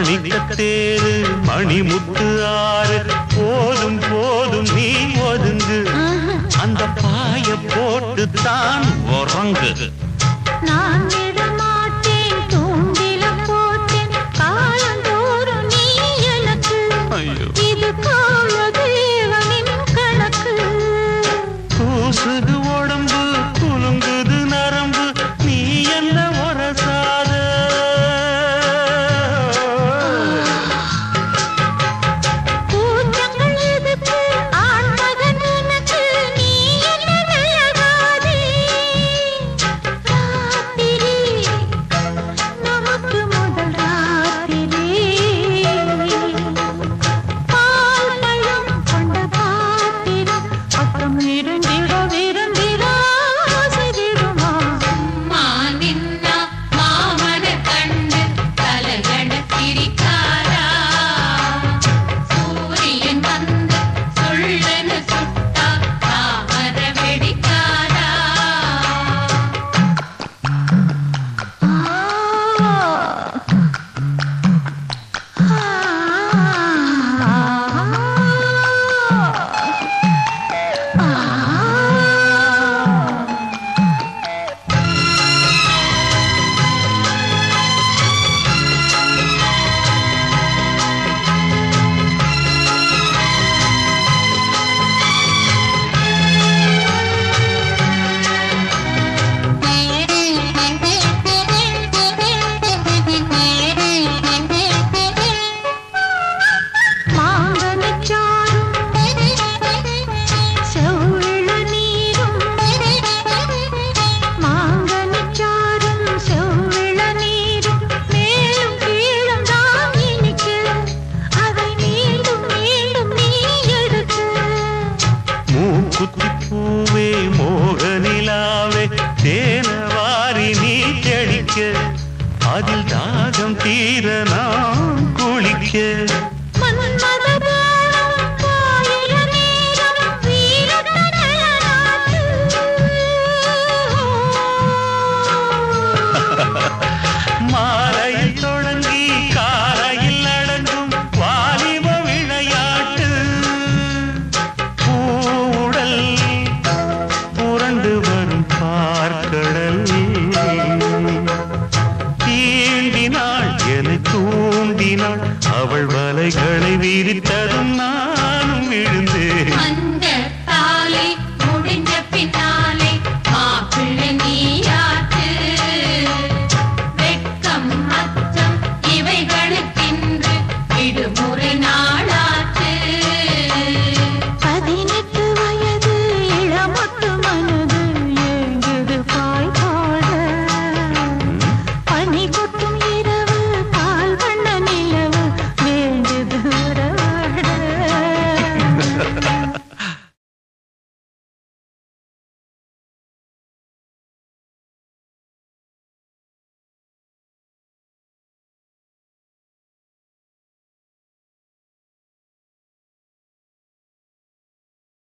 மாணிக்கத்தேரு மணிமுத்து ஆறு. போதும் போதும் நீ ஒதுங்கு. அந்த பாய போட்டு தான் உறங்கு. நான் தாகம் தீர நான் குளிக்க தூண்டினாள் அவள் வலைகளை வீரித்ததும் நானும் விழுந்தேன்.